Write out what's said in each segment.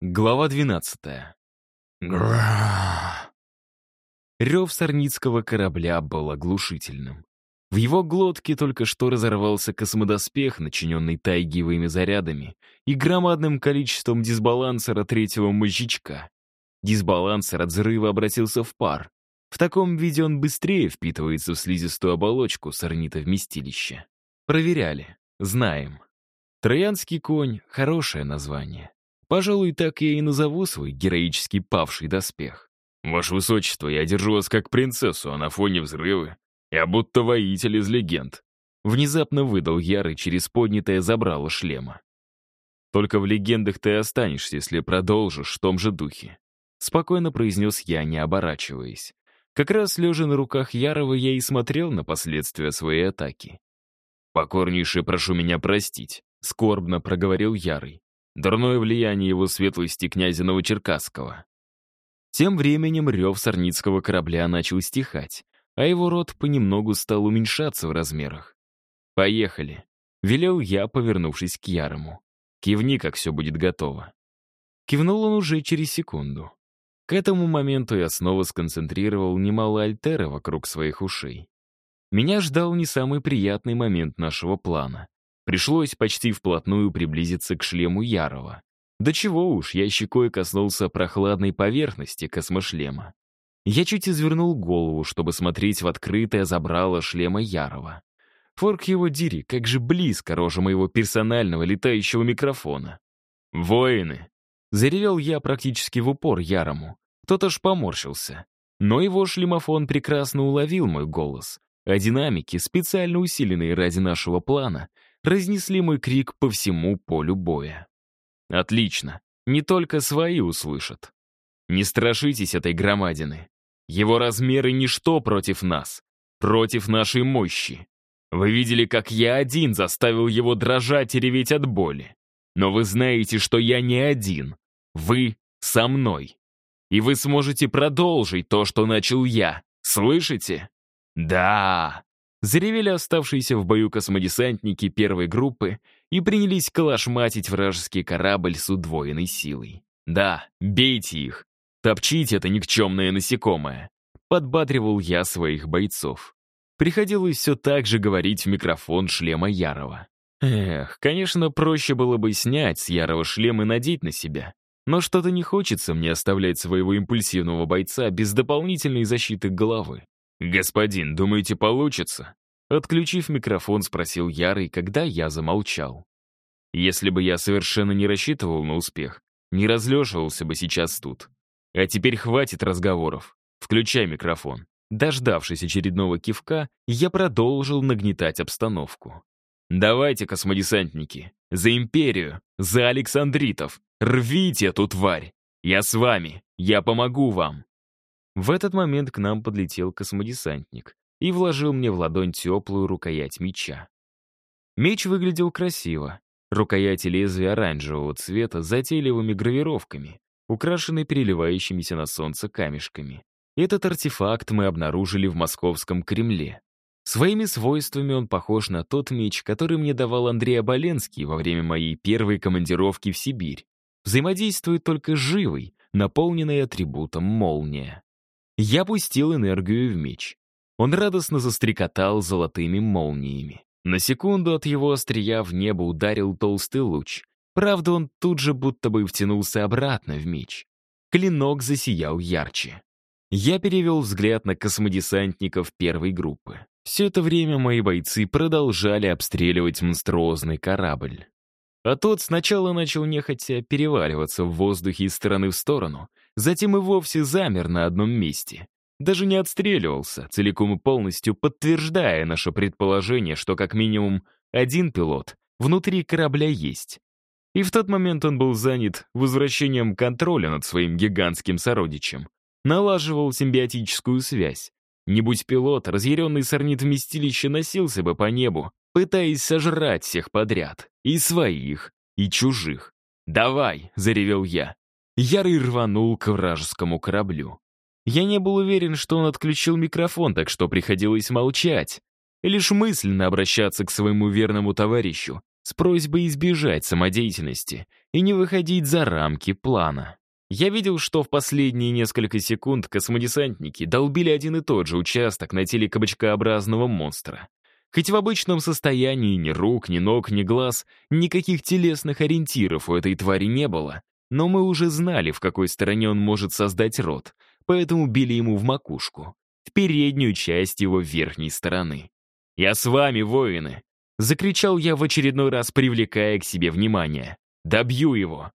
Глава 12. Рев сорницкого корабля был оглушительным. В его глотке только что разорвался космодоспех, начиненный тайгиевыми зарядами и громадным количеством дисбалансера третьего мозжечка. Дисбалансер от взрыва обратился в пар. В таком виде он быстрее впитывается в слизистую оболочку сорнитовместилища. Проверяли. Знаем. Троянский конь — хорошее название. Пожалуй, так я и назову свой героически павший доспех. «Ваше Высочество, я держу вас как принцессу, а на фоне взрывы. Я будто воитель из легенд». Внезапно выдал Ярый через поднятое забрало шлема. «Только в легендах ты останешься, если продолжишь в том же духе», — спокойно произнес я, не оборачиваясь. Как раз лежа на руках Ярова, я и смотрел на последствия своей атаки. «Покорнейше прошу меня простить», — скорбно проговорил Ярый. Дурное влияние его светлости князя Новочеркасского. Тем временем рев сорницкого корабля начал стихать, а его рот понемногу стал уменьшаться в размерах. «Поехали», — велел я, повернувшись к Ярому. «Кивни, как все будет готово». Кивнул он уже через секунду. К этому моменту я снова сконцентрировал немало альтера вокруг своих ушей. Меня ждал не самый приятный момент нашего плана. Пришлось почти вплотную приблизиться к шлему Ярова. Да чего уж, я щекой коснулся прохладной поверхности космошлема. Я чуть извернул голову, чтобы смотреть в открытое забрало шлема Ярова. Форк его дири, как же близко рожа моего персонального летающего микрофона. «Воины!» — заревел я практически в упор Ярому. Тот аж поморщился. Но его шлемофон прекрасно уловил мой голос, а динамики, специально усиленные ради нашего плана, разнесли мой крик по всему полю боя. Отлично, не только свои услышат. Не страшитесь этой громадины. Его размеры — ничто против нас, против нашей мощи. Вы видели, как я один заставил его дрожать и реветь от боли. Но вы знаете, что я не один. Вы со мной. И вы сможете продолжить то, что начал я. Слышите? Да, Заревели оставшиеся в бою космодесантники первой группы и принялись калашматить вражеский корабль с удвоенной силой. «Да, бейте их! Топчите это никчемное насекомое!» Подбадривал я своих бойцов. Приходилось все так же говорить в микрофон шлема Ярова. Эх, конечно, проще было бы снять с Ярова шлем и надеть на себя. Но что-то не хочется мне оставлять своего импульсивного бойца без дополнительной защиты головы. «Господин, думаете, получится?» Отключив микрофон, спросил Ярый, когда я замолчал. Если бы я совершенно не рассчитывал на успех, не разлеживался бы сейчас тут. А теперь хватит разговоров. Включай микрофон. Дождавшись очередного кивка, я продолжил нагнетать обстановку. «Давайте, космодесантники, за империю, за Александритов, рвите эту тварь! Я с вами, я помогу вам!» В этот момент к нам подлетел космодесантник и вложил мне в ладонь теплую рукоять меча. Меч выглядел красиво. Рукоять и лезвие оранжевого цвета с затейливыми гравировками, украшенный переливающимися на солнце камешками. Этот артефакт мы обнаружили в московском Кремле. Своими свойствами он похож на тот меч, который мне давал Андрей Оболенский во время моей первой командировки в Сибирь. Взаимодействует только живой, наполненной атрибутом молния. Я пустил энергию в меч. Он радостно застрекотал золотыми молниями. На секунду от его острия в небо ударил толстый луч. Правда, он тут же будто бы втянулся обратно в меч. Клинок засиял ярче. Я перевел взгляд на космодесантников первой группы. Все это время мои бойцы продолжали обстреливать монструозный корабль. А тот сначала начал нехотя переваливаться в воздухе из стороны в сторону, затем и вовсе замер на одном месте. Даже не отстреливался, целиком и полностью подтверждая наше предположение, что как минимум один пилот внутри корабля есть. И в тот момент он был занят возвращением контроля над своим гигантским сородичем. Налаживал симбиотическую связь. Не будь пилот, разъяренный сорнит вместилище носился бы по небу, пытаясь сожрать всех подряд. И своих, и чужих. «Давай!» — заревел я. Ярый рванул к вражескому кораблю. Я не был уверен, что он отключил микрофон, так что приходилось молчать. Лишь мысленно обращаться к своему верному товарищу, с просьбой избежать самодеятельности и не выходить за рамки плана. Я видел, что в последние несколько секунд космодесантники долбили один и тот же участок на теле кабачкообразного монстра. Хоть в обычном состоянии ни рук, ни ног, ни глаз, никаких телесных ориентиров у этой твари не было, но мы уже знали, в какой стороне он может создать рот, поэтому били ему в макушку, в переднюю часть его верхней стороны. «Я с вами, воины!» — закричал я в очередной раз, привлекая к себе внимание. «Добью его!»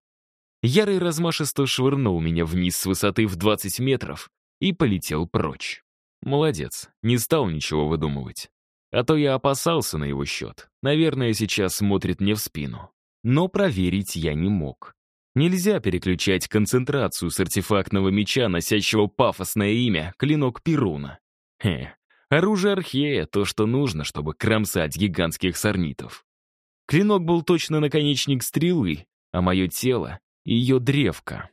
Ярый размашисто швырнул меня вниз с высоты в 20 метров и полетел прочь. Молодец, не стал ничего выдумывать. А то я опасался на его счет. Наверное, сейчас смотрит мне в спину. Но проверить я не мог. Нельзя переключать концентрацию с артефактного меча, носящего пафосное имя, клинок Перуна. Хе, оружие Архея — то, что нужно, чтобы кромсать гигантских сорнитов. Клинок был точно наконечник стрелы, а мое тело ее древко.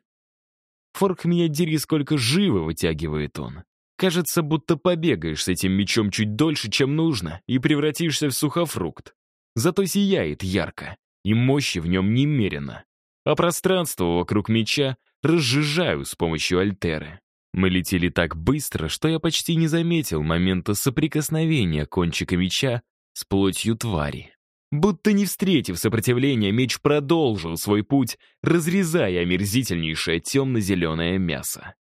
Форк меня дери, сколько живо вытягивает он. Кажется, будто побегаешь с этим мечом чуть дольше, чем нужно, и превратишься в сухофрукт. Зато сияет ярко, и мощи в нем немерено. А пространство вокруг меча разжижаю с помощью альтеры. Мы летели так быстро, что я почти не заметил момента соприкосновения кончика меча с плотью твари. Будто не встретив сопротивления, меч продолжил свой путь, разрезая омерзительнейшее темно-зеленое мясо.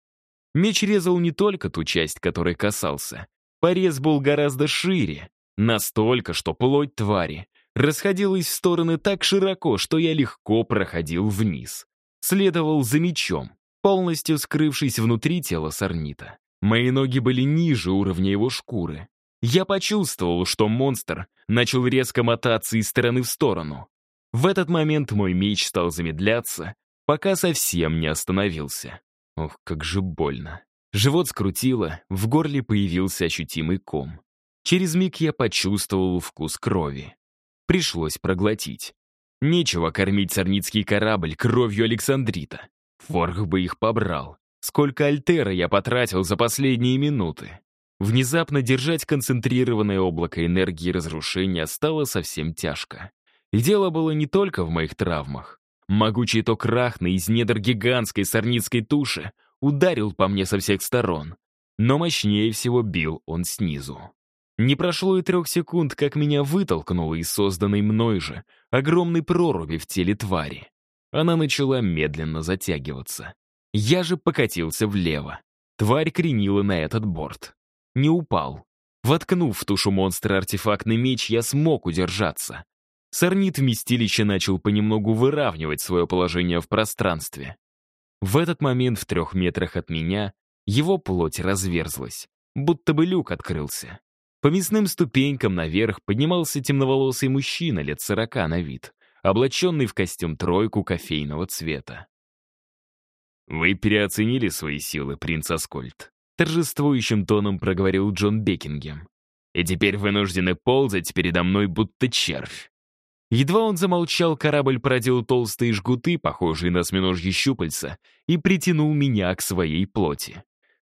Меч резал не только ту часть, которой касался. Порез был гораздо шире, настолько, что плоть твари расходилась в стороны так широко, что я легко проходил вниз. Следовал за мечом, полностью скрывшись внутри тела сорнита. Мои ноги были ниже уровня его шкуры. Я почувствовал, что монстр начал резко мотаться из стороны в сторону. В этот момент мой меч стал замедляться, пока совсем не остановился. Ох, как же больно. Живот скрутило, в горле появился ощутимый ком. Через миг я почувствовал вкус крови. Пришлось проглотить. Нечего кормить сорницкий корабль кровью Александрита. Форх бы их побрал. Сколько альтера я потратил за последние минуты. Внезапно держать концентрированное облако энергии разрушения стало совсем тяжко. И дело было не только в моих травмах. Могучий ток рахны из недр гигантской сорницкой туши ударил по мне со всех сторон. Но мощнее всего бил он снизу. Не прошло и трех секунд, как меня вытолкнуло из созданной мной же огромной проруби в теле твари. Она начала медленно затягиваться. Я же покатился влево. Тварь кренила на этот борт не упал. Воткнув в тушу монстра артефактный меч, я смог удержаться. Сорнит вместилище начал понемногу выравнивать свое положение в пространстве. В этот момент в трех метрах от меня его плоть разверзлась, будто бы люк открылся. По мясным ступенькам наверх поднимался темноволосый мужчина лет сорока на вид, облаченный в костюм тройку кофейного цвета. «Вы переоценили свои силы, принц Аскольд», торжествующим тоном проговорил Джон Бекингем. «И теперь вынуждены ползать передо мной, будто червь». Едва он замолчал, корабль проделал толстые жгуты, похожие на осьминожьи щупальца, и притянул меня к своей плоти.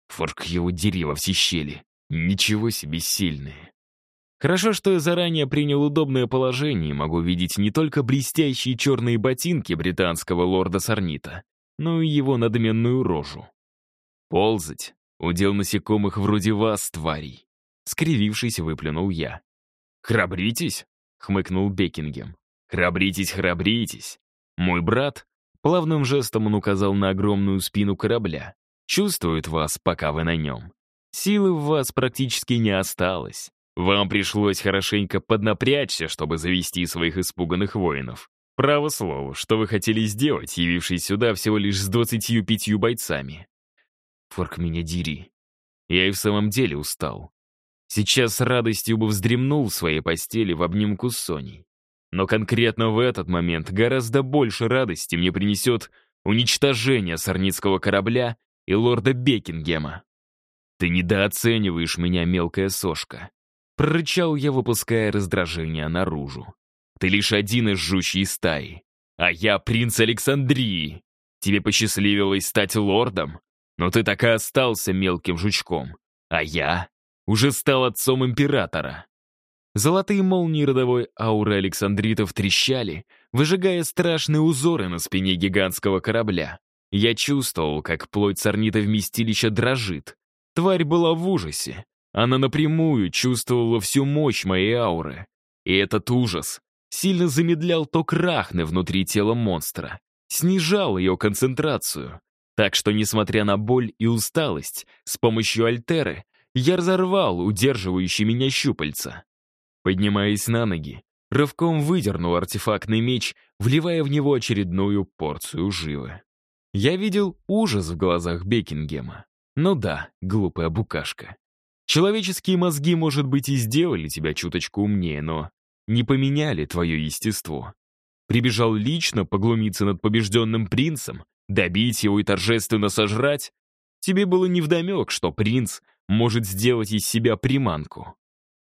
Форк его дерева все щели. Ничего себе сильные. Хорошо, что я заранее принял удобное положение и могу видеть не только блестящие черные ботинки британского лорда Сорнита, но и его надменную рожу. Ползать Удел насекомых вроде вас, тварей. Скривившись, выплюнул я. «Храбритесь?» — хмыкнул Бекингем. «Храбритесь, храбритесь. Мой брат...» Плавным жестом он указал на огромную спину корабля. «Чувствует вас, пока вы на нем. Силы в вас практически не осталось. Вам пришлось хорошенько поднапрячься, чтобы завести своих испуганных воинов. Право слово, что вы хотели сделать, явившись сюда всего лишь с двадцатью пятью бойцами? Форк меня дери. Я и в самом деле устал. Сейчас с радостью бы вздремнул в своей постели в обнимку с Соней. Но конкретно в этот момент гораздо больше радости мне принесет уничтожение сорницкого корабля и лорда Бекингема. «Ты недооцениваешь меня, мелкая сошка», — прорычал я, выпуская раздражение наружу. «Ты лишь один из жучьей стаи, а я принц Александрии. Тебе посчастливилось стать лордом, но ты так и остался мелким жучком. А я уже стал отцом императора. Золотые молнии родовой ауры Александритов трещали, выжигая страшные узоры на спине гигантского корабля. Я чувствовал, как плоть сорнита вместилища дрожит. Тварь была в ужасе. Она напрямую чувствовала всю мощь моей ауры. И этот ужас сильно замедлял ток рахны внутри тела монстра, снижал ее концентрацию. Так что, несмотря на боль и усталость, с помощью альтеры я разорвал удерживающий меня щупальца. Поднимаясь на ноги, рывком выдернул артефактный меч, вливая в него очередную порцию живы. Я видел ужас в глазах Бекингема. Ну да, глупая букашка. Человеческие мозги, может быть, и сделали тебя чуточку умнее, но не поменяли твое естество. Прибежал лично поглумиться над побежденным принцем, добить его и торжественно сожрать? Тебе было невдомек, что принц может сделать из себя приманку.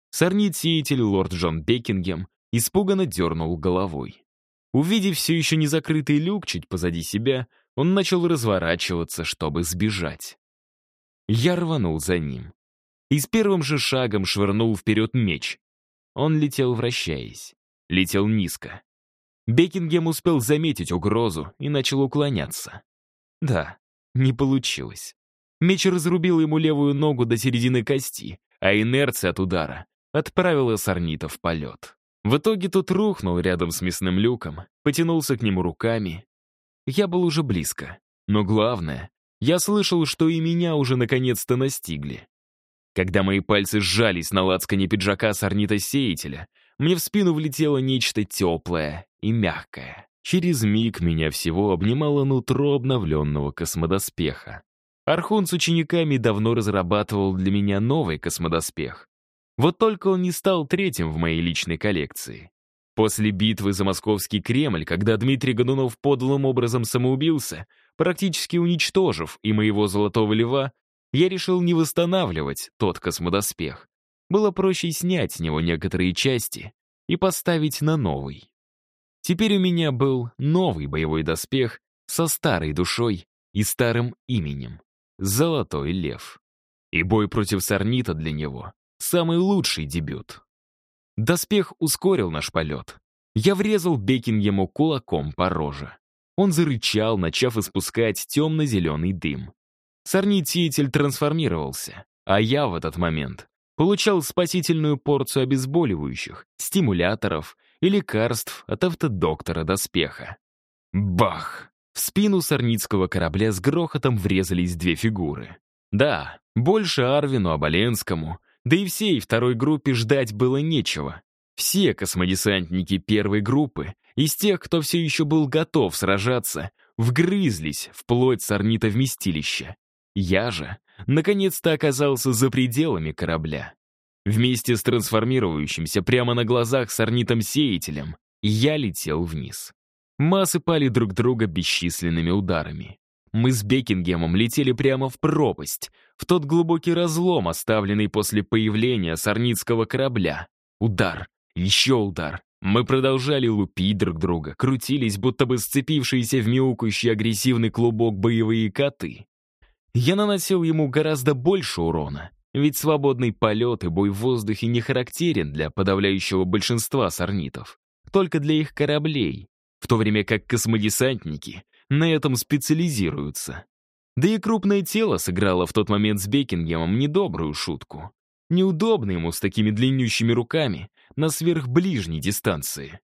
Сорнит-сеятель лорд Джон Бекингем испуганно дернул головой. Увидев все еще незакрытый люк чуть позади себя, он начал разворачиваться, чтобы сбежать. Я рванул за ним. И с первым же шагом швырнул вперед меч. Он летел, вращаясь. Летел низко. Бекингем успел заметить угрозу и начал уклоняться. Да, не получилось. Меч разрубил ему левую ногу до середины кости, а инерция от удара отправила Сорнита в полет. В итоге тот рухнул рядом с мясным люком, потянулся к нему руками. Я был уже близко. Но главное, я слышал, что и меня уже наконец-то настигли. Когда мои пальцы сжались на лацкане пиджака сорнита-сеятеля, мне в спину влетело нечто теплое и мягкое. Через миг меня всего обнимало нутро обновленного космодоспеха. Архун с учениками давно разрабатывал для меня новый космодоспех. Вот только он не стал третьим в моей личной коллекции. После битвы за Московский Кремль, когда Дмитрий Годунов подлым образом самоубился, практически уничтожив и моего Золотого Льва, я решил не восстанавливать тот космодоспех. Было проще снять с него некоторые части и поставить на новый. Теперь у меня был новый боевой доспех со старой душой и старым именем — Золотой Лев. И бой против Сорнита для него — самый лучший дебют. Доспех ускорил наш полет. Я врезал Бекингему кулаком по роже. Он зарычал, начав испускать темно-зеленый дым. Сорнититель трансформировался, а я в этот момент получал спасительную порцию обезболивающих, стимуляторов и лекарств от автодоктора доспеха. Бах! В спину сорницкого корабля с грохотом врезались две фигуры. Да, больше Арвину Оболенскому, да и всей второй группе ждать было нечего. Все космодесантники первой группы, из тех, кто все еще был готов сражаться, вгрызлись вплоть сорнита вместилища. Я же, наконец-то оказался за пределами корабля. Вместе с трансформирующимся прямо на глазах с орнитом-сеятелем я летел вниз. Массы пали друг друга бесчисленными ударами. Мы с Бекингемом летели прямо в пропасть, в тот глубокий разлом, оставленный после появления сорницкого корабля. Удар, еще удар. Мы продолжали лупить друг друга, крутились, будто бы сцепившиеся в мяукающий агрессивный клубок боевые коты. Я наносил ему гораздо больше урона, ведь свободный полет и бой в воздухе не характерен для подавляющего большинства сорнитов, только для их кораблей, в то время как космодесантники на этом специализируются. Да и крупное тело сыграло в тот момент с Бекингемом недобрую шутку. Неудобно ему с такими длиннющими руками на сверхближней дистанции.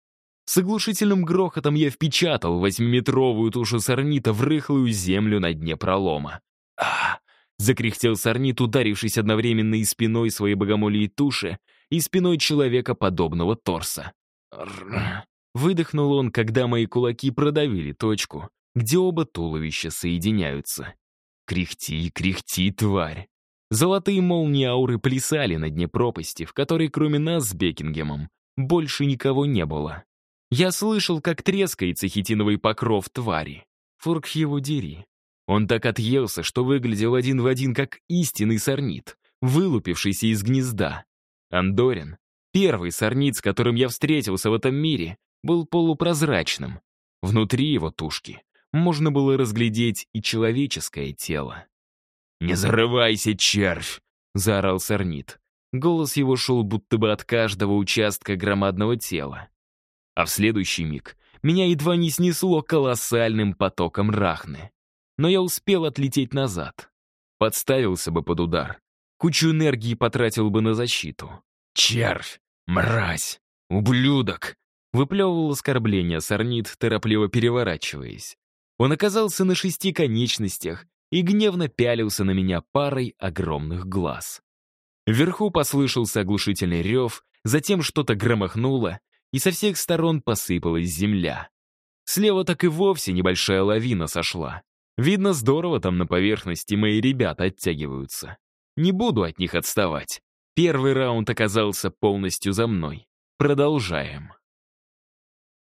С оглушительным грохотом я впечатал восьмиметровую тушу сорнита в рыхлую землю на дне пролома а Закряхтел сорнит, ударившись одновременно и спиной своей богомолии туши, и спиной человека подобного торса. Выдохнул он, когда мои кулаки продавили точку, где оба туловища соединяются. Кряхти, кряхти, тварь. Золотые молнии ауры плясали на дне пропасти, в которой кроме нас с Бекингемом больше никого не было. Я слышал, как трескается хитиновый покров твари. Форк его дери. Он так отъелся, что выглядел один в один как истинный сорнит, вылупившийся из гнезда. Андорин, первый сорнит, с которым я встретился в этом мире, был полупрозрачным. Внутри его тушки можно было разглядеть и человеческое тело. «Не зарывайся, червь!» — заорал сорнит. Голос его шел будто бы от каждого участка громадного тела. А в следующий миг меня едва не снесло колоссальным потоком рахны. Но я успел отлететь назад. Подставился бы под удар. Кучу энергии потратил бы на защиту. «Червь! Мразь! Ублюдок!» Выплевывал оскорбление Сорнит, торопливо переворачиваясь. Он оказался на шести конечностях и гневно пялился на меня парой огромных глаз. Вверху послышался оглушительный рев, затем что-то громохнуло, и со всех сторон посыпалась земля. Слева так и вовсе небольшая лавина сошла. Видно, здорово там на поверхности мои ребята оттягиваются. Не буду от них отставать. Первый раунд оказался полностью за мной. Продолжаем.